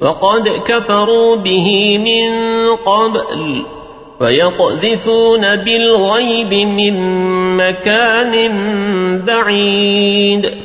وقد كفروا به من قبل ويقذفون بالغيب من مكان بعيد.